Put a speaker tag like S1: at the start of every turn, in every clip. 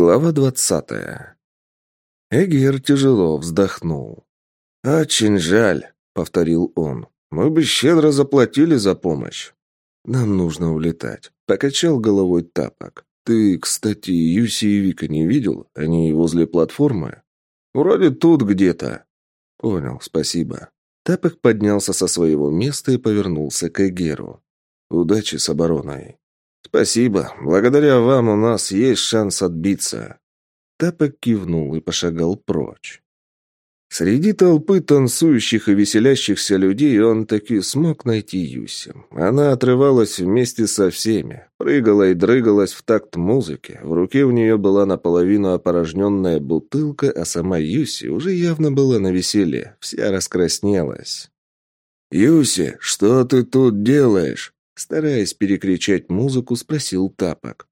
S1: Глава двадцатая. Эгер тяжело вздохнул. «Очень жаль», — повторил он. «Мы бы щедро заплатили за помощь». «Нам нужно улетать», — покачал головой тапок. «Ты, кстати, Юси и Вика не видел? Они возле платформы?» «Вроде тут где-то». «Понял, спасибо». Тапок поднялся со своего места и повернулся к Эгеру. «Удачи с обороной». «Спасибо. Благодаря вам у нас есть шанс отбиться». Тапок кивнул и пошагал прочь. Среди толпы танцующих и веселящихся людей он таки смог найти Юси. Она отрывалась вместе со всеми, прыгала и дрыгалась в такт музыки. В руке у нее была наполовину опорожненная бутылка, а сама Юси уже явно была на веселе, вся раскраснелась. «Юси, что ты тут делаешь?» Стараясь перекричать музыку, спросил Тапок.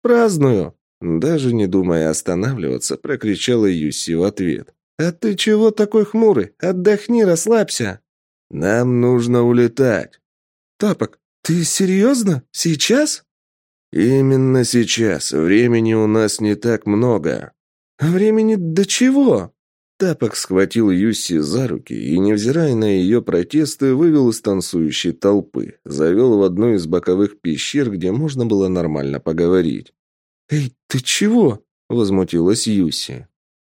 S1: «Праздную!» Даже не думая останавливаться, прокричала Юси в ответ. «А ты чего такой хмурый? Отдохни, расслабься!» «Нам нужно улетать!» «Тапок, ты серьезно? Сейчас?» «Именно сейчас. Времени у нас не так много». «Времени до чего?» Тапок схватил Юси за руки и, невзирая на ее протесты, вывел из танцующей толпы, завел в одну из боковых пещер, где можно было нормально поговорить. «Эй, ты чего?» — возмутилась Юси.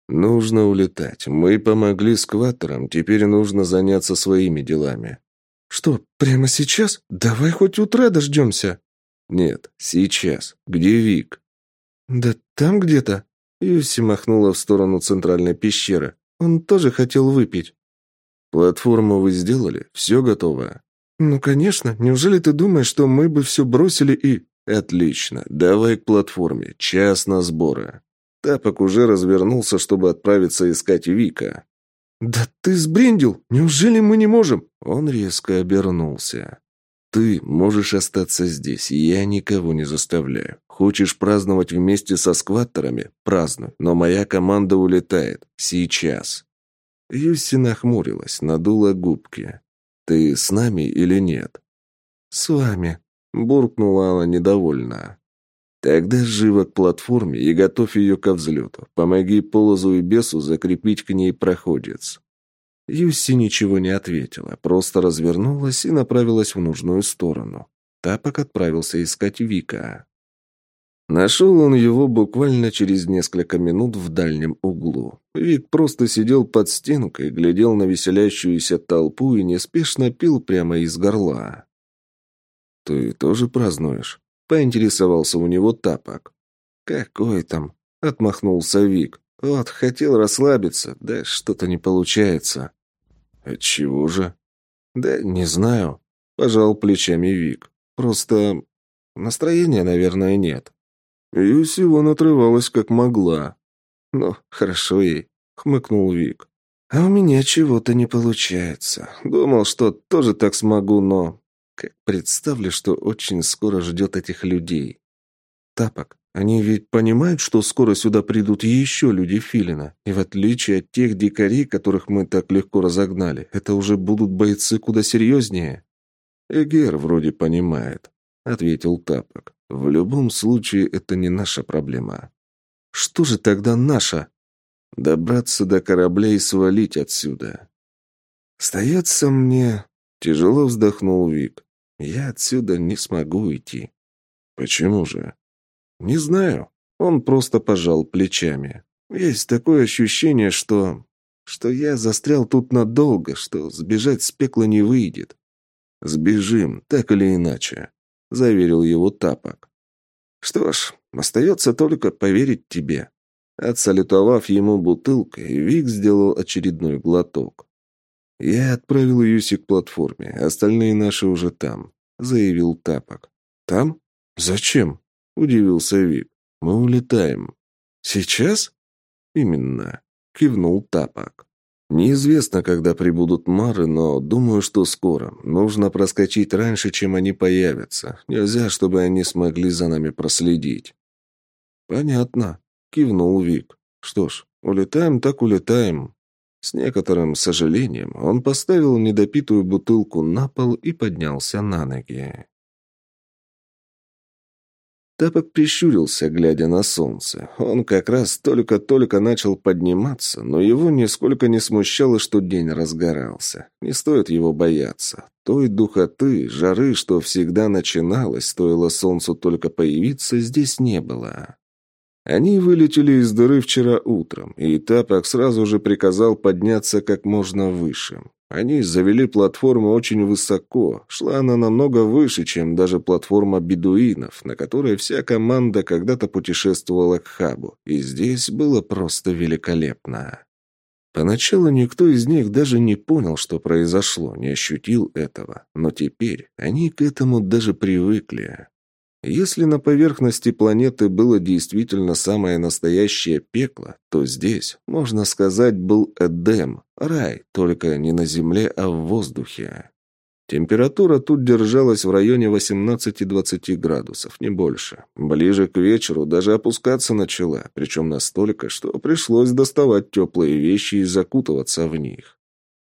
S1: «Нужно улетать. Мы помогли скваттерам, теперь нужно заняться своими делами». «Что, прямо сейчас? Давай хоть утра дождемся». «Нет, сейчас. Где Вик?» «Да там где-то». Юси махнула в сторону центральной пещеры. Он тоже хотел выпить. Платформу вы сделали? Все готово? Ну, конечно. Неужели ты думаешь, что мы бы все бросили и... Отлично. Давай к платформе. Час на сборы. Тапок уже развернулся, чтобы отправиться искать Вика. «Да ты сбрендил! Неужели мы не можем?» Он резко обернулся. «Ты можешь остаться здесь, я никого не заставляю. Хочешь праздновать вместе со скваттерами? Празднуй, но моя команда улетает. Сейчас». Юси нахмурилась, надула губки. «Ты с нами или нет?» «С вами», — буркнула она недовольно. «Тогда живо к платформе и готовь ее ко взлету. Помоги Полозу и Бесу закрепить к ней проходец. Юси ничего не ответила, просто развернулась и направилась в нужную сторону. Тапок отправился искать Вика. Нашел он его буквально через несколько минут в дальнем углу. Вик просто сидел под стенкой, глядел на веселящуюся толпу и неспешно пил прямо из горла. «Ты тоже празднуешь?» — поинтересовался у него Тапок. «Какой там?» — отмахнулся Вик. Вот, хотел расслабиться, да что-то не получается. Отчего же? Да не знаю. Пожал плечами Вик. Просто настроения, наверное, нет. Юси вон отрывалась как могла. Ну, хорошо ей, хмыкнул Вик. А у меня чего-то не получается. Думал, что тоже так смогу, но... Как представлю, что очень скоро ждет этих людей. Тапок, они ведь понимают, что скоро сюда придут еще люди Филина, и в отличие от тех дикарей, которых мы так легко разогнали, это уже будут бойцы куда серьезнее. Эгер вроде понимает, ответил Тапок. В любом случае, это не наша проблема. Что же тогда наша? Добраться до корабля и свалить отсюда. Остается мне... Тяжело вздохнул Вик. Я отсюда не смогу уйти. Почему же? «Не знаю». Он просто пожал плечами. «Есть такое ощущение, что... что я застрял тут надолго, что сбежать с пекла не выйдет». «Сбежим, так или иначе», — заверил его Тапок. «Что ж, остается только поверить тебе». Отсалютовав ему бутылкой, Вик сделал очередной глоток. «Я отправил Юси к платформе, остальные наши уже там», — заявил Тапок. «Там? Зачем?» — удивился Вик. «Мы улетаем». «Сейчас?» «Именно», — кивнул Тапок. «Неизвестно, когда прибудут Мары, но думаю, что скоро. Нужно проскочить раньше, чем они появятся. Нельзя, чтобы они смогли за нами проследить». «Понятно», — кивнул Вик. «Что ж, улетаем так улетаем». С некоторым сожалением он поставил недопитую бутылку на пол и поднялся на ноги. Тапок прищурился, глядя на солнце. Он как раз только-только начал подниматься, но его нисколько не смущало, что день разгорался. Не стоит его бояться. Той духоты, жары, что всегда начиналось, стоило солнцу только появиться, здесь не было. Они вылетели из дыры вчера утром, и Тапок сразу же приказал подняться как можно выше. Они завели платформу очень высоко, шла она намного выше, чем даже платформа бедуинов, на которой вся команда когда-то путешествовала к хабу, и здесь было просто великолепно. Поначалу никто из них даже не понял, что произошло, не ощутил этого, но теперь они к этому даже привыкли. Если на поверхности планеты было действительно самое настоящее пекло, то здесь, можно сказать, был Эдем, рай, только не на земле, а в воздухе. Температура тут держалась в районе 18-20 градусов, не больше. Ближе к вечеру даже опускаться начала, причем настолько, что пришлось доставать теплые вещи и закутываться в них.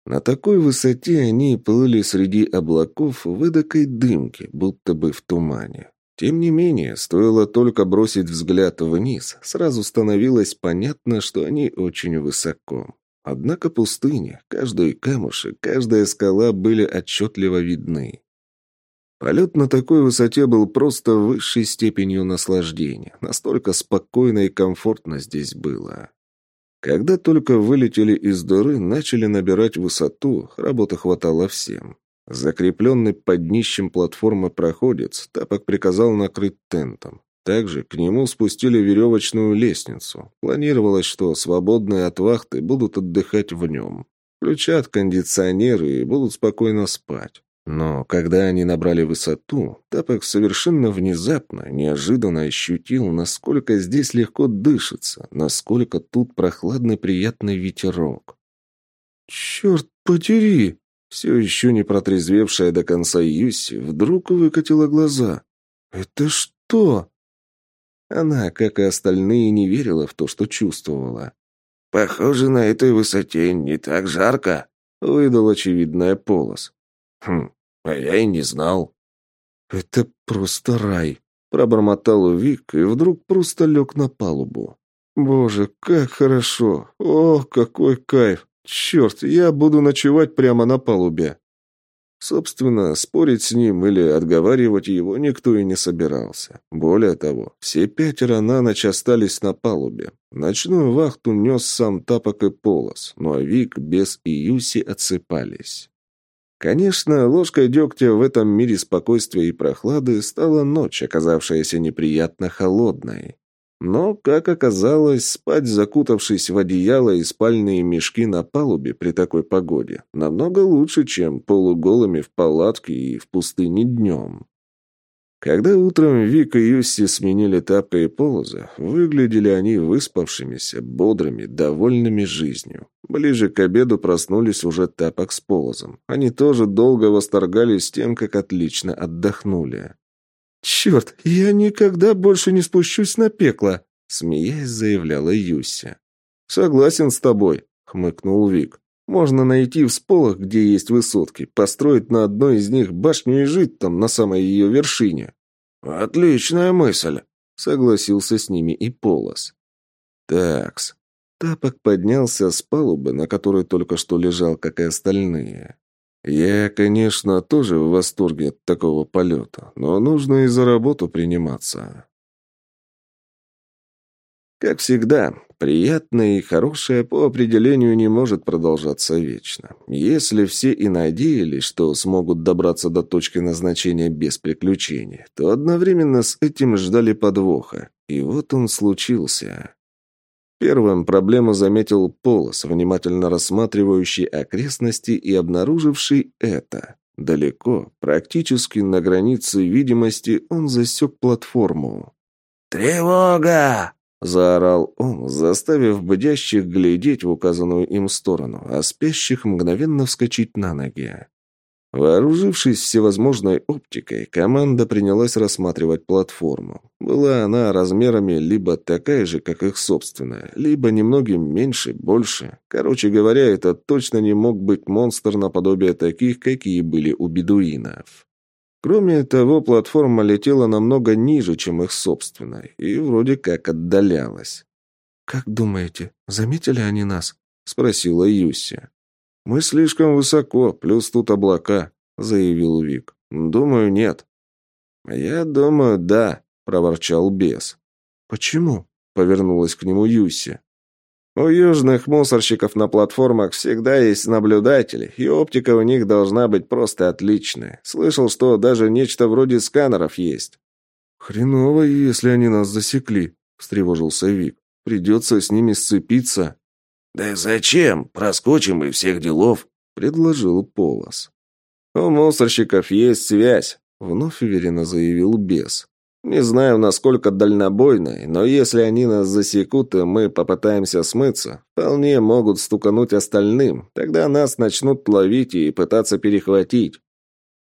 S1: На такой высоте они плыли среди облаков в эдакой дымке, будто бы в тумане. Тем не менее, стоило только бросить взгляд вниз, сразу становилось понятно, что они очень высоко. Однако пустыня, каждый камушек, каждая скала были отчетливо видны. Полет на такой высоте был просто высшей степенью наслаждения. Настолько спокойно и комфортно здесь было. Когда только вылетели из дыры, начали набирать высоту, работы хватало всем. Закрепленный под днищем платформы проходец, Тапок приказал накрыть тентом. Также к нему спустили веревочную лестницу. Планировалось, что свободные от вахты будут отдыхать в нем. Включат кондиционеры и будут спокойно спать. Но когда они набрали высоту, Тапок совершенно внезапно, неожиданно ощутил, насколько здесь легко дышится, насколько тут прохладный приятный ветерок. «Черт подери!» Все еще не протрезвевшая до конца Юси вдруг выкатила глаза. «Это что?» Она, как и остальные, не верила в то, что чувствовала.
S2: «Похоже, на этой высоте не так жарко», — выдал очевидная полос. «Хм, а я и не знал».
S1: «Это просто рай», — пробормотал Вик и вдруг просто лег на палубу. «Боже, как хорошо! О, какой кайф! «Черт, я буду ночевать прямо на палубе». Собственно, спорить с ним или отговаривать его никто и не собирался. Более того, все пятеро на ночь остались на палубе. Ночную вахту нес сам Тапок и Полос, ну а Вик, Бес и Юси отсыпались. Конечно, ложкой дегтя в этом мире спокойствия и прохлады стала ночь, оказавшаяся неприятно холодной. Но, как оказалось, спать, закутавшись в одеяло и спальные мешки на палубе при такой погоде, намного лучше, чем полуголыми в палатке и в пустыне днем. Когда утром Вик и Юсси сменили тапка и полоза, выглядели они выспавшимися, бодрыми, довольными жизнью. Ближе к обеду проснулись уже тапок с полозом. Они тоже долго восторгались тем, как отлично отдохнули. «Черт, я никогда больше не спущусь на пекло!» Смеясь, заявляла Юся. «Согласен с тобой», — хмыкнул Вик. «Можно найти в сполох, где есть высотки, построить на одной из них башню и жить там, на самой ее вершине».
S2: «Отличная мысль», — согласился с ними и Полос.
S1: «Такс». Тапок поднялся с палубы, на которой только что лежал, как и остальные. Я, конечно, тоже в восторге от такого полета, но нужно и за работу приниматься. Как всегда, приятное и хорошее по определению не может продолжаться вечно. Если все и надеялись, что смогут добраться до точки назначения без приключений, то одновременно с этим ждали подвоха. И вот он случился. Первым проблему заметил Полос, внимательно рассматривающий окрестности и обнаруживший это. Далеко, практически на границе видимости, он засек платформу.
S2: «Тревога!»
S1: — заорал он, заставив бдящих глядеть в указанную им сторону, а спящих мгновенно вскочить на ноги. Вооружившись всевозможной оптикой, команда принялась рассматривать платформу. Была она размерами либо такая же, как их собственная, либо немногим меньше, больше. Короче говоря, это точно не мог быть монстр наподобие таких, какие были у бедуинов. Кроме того, платформа летела намного ниже, чем их собственная, и вроде как отдалялась. «Как думаете, заметили они нас?» — спросила Юси. «Мы слишком высоко, плюс тут облака», — заявил Вик. «Думаю, нет». «Я думаю, да», — проворчал бес. «Почему?» — повернулась к нему Юси. «У южных мусорщиков на платформах всегда есть наблюдатели, и оптика у них должна быть просто отличная. Слышал, что даже нечто вроде сканеров есть». «Хреново, если они нас засекли», — встревожился Вик. «Придется с ними сцепиться».
S2: «Да зачем? Проскочим и всех делов», — предложил Полос.
S1: «У мусорщиков есть связь», — вновь уверенно заявил бес. «Не знаю, насколько дальнобойной, но если они нас засекут, и мы попытаемся смыться, вполне могут стукануть остальным. Тогда нас начнут ловить и пытаться перехватить».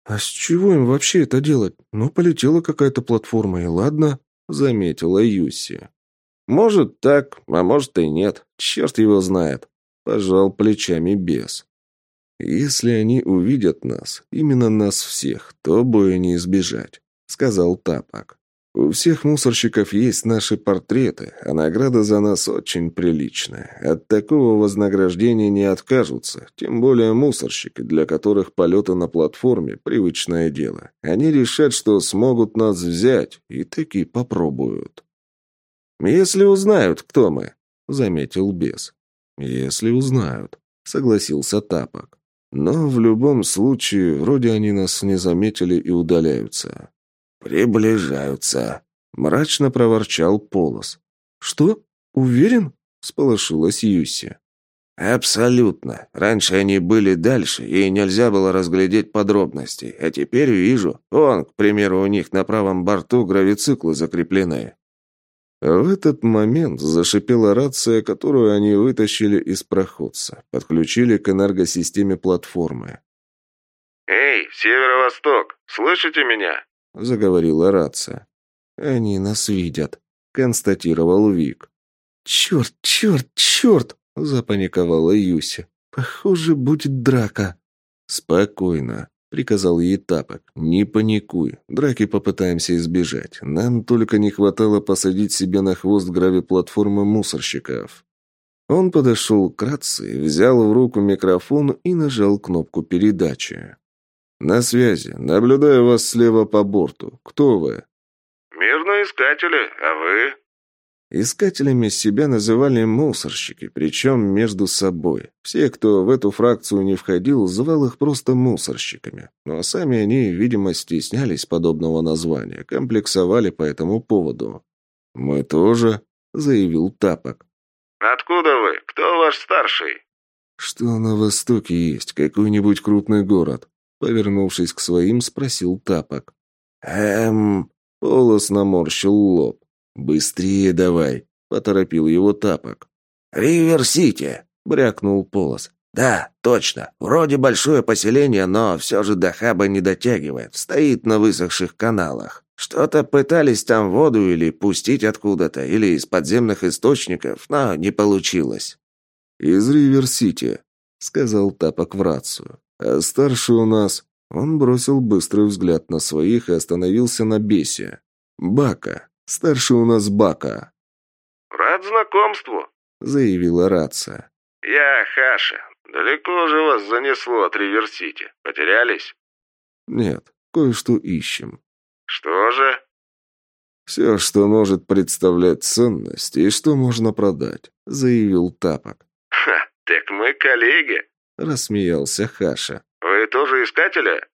S1: «А с чего им вообще это делать? Ну, полетела какая-то платформа, и ладно», — заметила Юси. «Может так, а может и нет. Черт его знает», — пожал плечами бес. «Если они увидят нас, именно нас всех, то боя не избежать», — сказал Тапок. «У всех мусорщиков есть наши портреты, а награда за нас очень приличная. От такого вознаграждения не откажутся, тем более мусорщики, для которых полеты на платформе – привычное дело. Они решат, что смогут нас взять, и таки попробуют». «Если узнают, кто мы», — заметил бес. «Если узнают», — согласился Тапок. «Но в любом случае, вроде они нас не заметили и удаляются».
S2: «Приближаются», —
S1: мрачно проворчал Полос. «Что? Уверен?» — сполошилась Юси.
S2: «Абсолютно. Раньше они были дальше, и нельзя было разглядеть подробностей. А теперь вижу. Он, к примеру, у них на правом борту гравициклы закреплены.
S1: В этот момент зашипела рация, которую они вытащили из проходца, подключили к энергосистеме платформы.
S3: «Эй, северо-восток, слышите меня?»
S1: — заговорила рация. «Они нас видят», — констатировал Вик. «Черт, черт, черт!» — запаниковала Юся. «Похоже, будет драка». «Спокойно», приказал ей Тапок. «Не паникуй. Драки попытаемся избежать. Нам только не хватало посадить себе на хвост гравиплатформы мусорщиков». Он подошел к рации, взял в руку микрофон и нажал кнопку передачи. «На связи. Наблюдаю вас слева по борту. Кто вы?»
S3: «Мирные искатели. А вы?»
S1: Искателями себя называли мусорщики, причем между собой. Все, кто в эту фракцию не входил, звал их просто мусорщиками. Но сами они, видимо, стеснялись подобного названия, комплексовали по этому поводу. «Мы тоже», — заявил Тапок.
S3: «Откуда вы? Кто ваш старший?»
S1: «Что на востоке есть? Какой-нибудь крупный город?» Повернувшись к своим, спросил Тапок.
S2: «Эм...»
S1: Полос наморщил лоб. «Быстрее давай!» — поторопил его тапок.
S2: «Ривер-Сити!» — брякнул Полос. «Да, точно. Вроде большое поселение, но все же до хаба не дотягивает. Стоит на высохших каналах. Что-то пытались там воду или пустить откуда-то, или из подземных источников, но не получилось».
S1: «Из Ривер-Сити», — сказал Тапок в рацию. «А старший у нас...» Он бросил быстрый взгляд на своих и остановился на бесе. «Бака». Старший у нас Бака».
S3: «Рад знакомству», —
S1: заявила рация.
S3: «Я Хаша. Далеко же вас занесло от Риверсити. Потерялись?»
S1: «Нет, кое-что ищем».
S3: «Что же?»
S1: «Все, что может представлять ценность и что можно продать», — заявил Тапок.
S3: «Ха, так мы коллеги», —
S1: рассмеялся Хаша.
S3: «Вы тоже искатели?»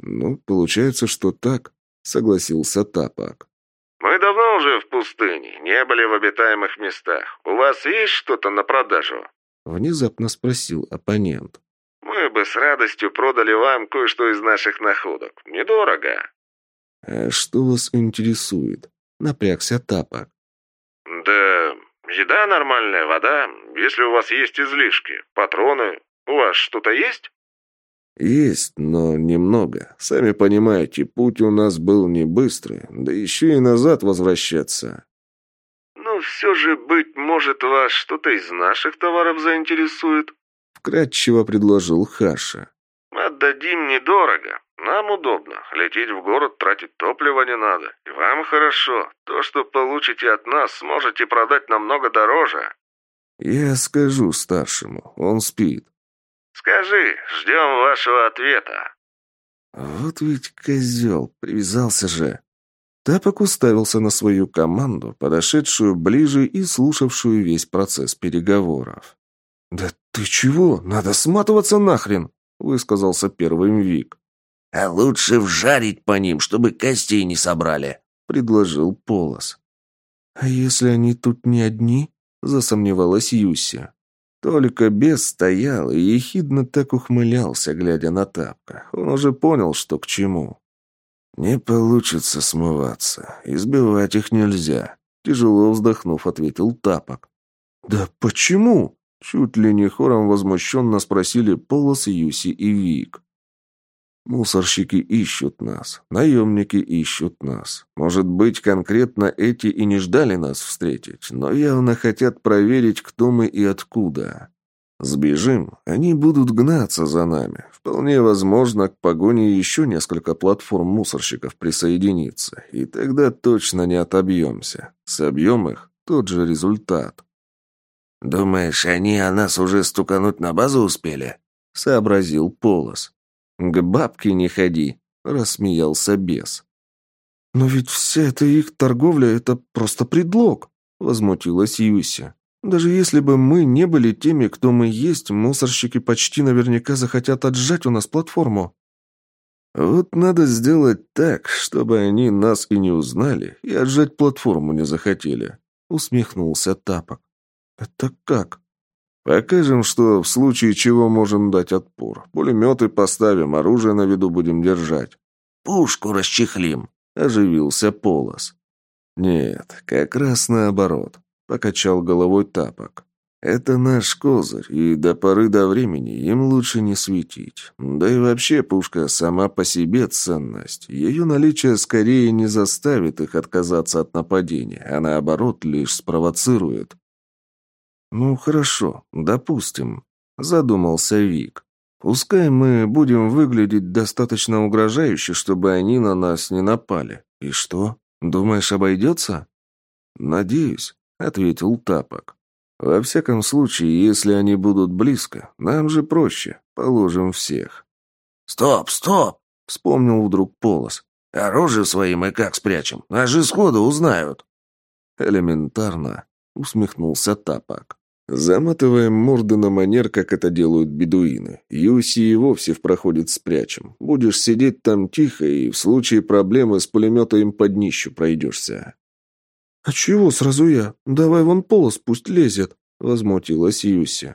S1: «Ну, получается, что так», — согласился Тапок.
S3: «Мы давно уже в пустыне, не были в обитаемых местах. У вас есть что-то на продажу?»
S1: Внезапно спросил оппонент.
S3: «Мы бы с радостью продали вам кое-что из наших находок. Недорого».
S1: «А что вас интересует?» Напрягся Тапок.
S3: «Да еда нормальная, вода, если у вас есть излишки, патроны. У вас что-то есть?»
S1: «Есть, но немного. Сами понимаете, путь у нас был не быстрый, да еще и назад возвращаться».
S3: «Ну, все же, быть может, вас что-то из наших товаров заинтересует?»
S1: Вкратчиво предложил Хаша.
S3: «Отдадим недорого. Нам удобно. Лететь в город, тратить топливо не надо. И вам хорошо. То, что получите от нас, сможете продать намного дороже».
S1: «Я скажу старшему. Он спит».
S3: «Скажи, ждем вашего ответа».
S1: Вот ведь козел, привязался же. Тапок уставился на свою команду, подошедшую ближе и слушавшую весь процесс переговоров. «Да ты чего? Надо сматываться нахрен!» — высказался первым Вик.
S2: «А лучше вжарить по ним, чтобы костей не собрали», — предложил Полос.
S1: «А если они тут не одни?» — засомневалась Юся. Только бес стоял и ехидно так ухмылялся, глядя на тапка. Он уже понял, что к чему. «Не получится смываться. Избивать их нельзя», — тяжело вздохнув, ответил тапок. «Да почему?» — чуть ли не хором возмущенно спросили Полос, Юси и Вик. Мусорщики ищут нас, наемники ищут нас. Может быть, конкретно эти и не ждали нас встретить, но явно хотят проверить, кто мы и откуда. Сбежим, они будут гнаться за нами. Вполне возможно, к погоне еще несколько платформ мусорщиков присоединится, и тогда точно не отобьемся. Собьем их – тот же результат.
S2: «Думаешь, они о нас уже стукануть на базу успели?» – сообразил Полос.
S1: «К бабке не ходи», — рассмеялся бес. «Но ведь вся эта их торговля — это просто предлог», — возмутилась Юся. «Даже если бы мы не были теми, кто мы есть, мусорщики почти наверняка захотят отжать у нас платформу». «Вот надо сделать так, чтобы они нас и не узнали, и отжать платформу не захотели», — усмехнулся Тапок. «Это как?» Покажем, что в случае чего можем дать отпор. Пулеметы поставим, оружие на виду будем держать.
S2: Пушку расчехлим,
S1: оживился Полос. Нет, как раз наоборот, покачал головой Тапок. Это наш козырь, и до поры до времени им лучше не светить. Да и вообще пушка сама по себе ценность. Ее наличие скорее не заставит их отказаться от нападения, а наоборот лишь спровоцирует. «Ну, хорошо, допустим», — задумался Вик. «Пускай мы будем выглядеть достаточно угрожающе, чтобы они на нас не напали. И что, думаешь, обойдется?» «Надеюсь», — ответил Тапок. «Во всяком случае, если они будут близко, нам же проще. Положим всех».
S2: «Стоп, стоп!»
S1: — вспомнил вдруг Полос.
S2: «Оружие свои мы как спрячем? Нас же сходу узнают».
S1: «Элементарно», — усмехнулся Тапок. Заматываем морды на манер, как это делают бедуины. Юси и вовсе в проходит спрячем. Будешь сидеть там тихо, и в случае проблемы с пулемета им под днищу пройдешься. «А чего сразу я? Давай вон полос пусть лезет», — возмутилась Юси.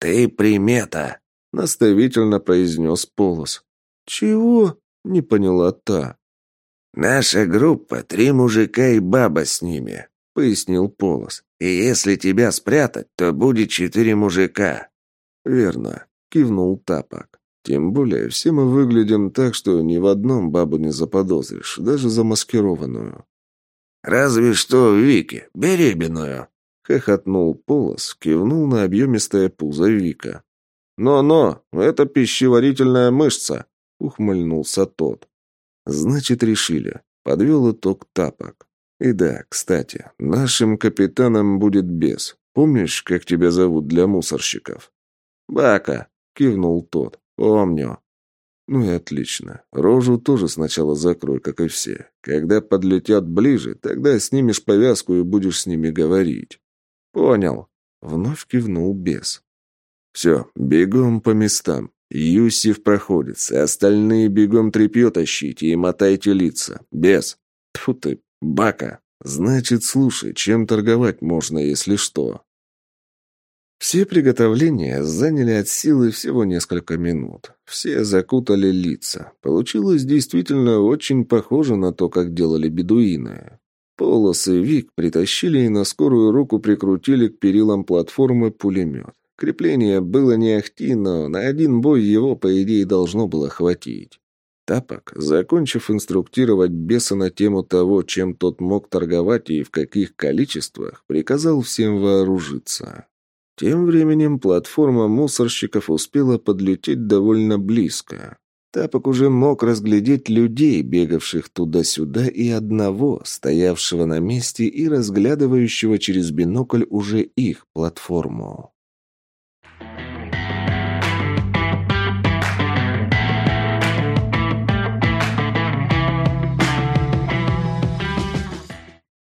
S2: «Ты примета», — наставительно произнес полос.
S1: «Чего?» — не поняла та.
S2: «Наша группа — три мужика и баба с ними», — пояснил полос. И если тебя спрятать, то будет четыре мужика».
S1: «Верно», — кивнул Тапок. «Тем более все мы выглядим так, что ни в одном бабу не заподозришь, даже замаскированную».
S2: «Разве что Вики, беременную», —
S1: хохотнул Полос, кивнул на объемистое пузо Вика. «Но-но, это пищеварительная мышца», — ухмыльнулся тот. «Значит, решили», — подвел итог Тапок. И да, кстати, нашим капитаном будет бес. Помнишь, как тебя зовут для мусорщиков? Бака, кивнул тот. Помню. Ну и отлично. Рожу тоже сначала закрой, как и все. Когда подлетят ближе, тогда снимешь повязку и будешь с ними говорить. Понял. Вновь кивнул бес. Все, бегом по местам. Юсиф проходится, остальные бегом тряпье тащите и мотайте лица. Без. Тьфу ты, «Бака, значит, слушай, чем торговать можно, если что?» Все приготовления заняли от силы всего несколько минут. Все закутали лица. Получилось действительно очень похоже на то, как делали бедуины. Полос и Вик притащили и на скорую руку прикрутили к перилам платформы пулемет. Крепление было не ахти, но на один бой его, по идее, должно было хватить. Тапок, закончив инструктировать беса на тему того, чем тот мог торговать и в каких количествах, приказал всем вооружиться. Тем временем платформа мусорщиков успела подлететь довольно близко. Тапок уже мог разглядеть людей, бегавших туда-сюда, и одного, стоявшего на месте и разглядывающего через бинокль уже их платформу.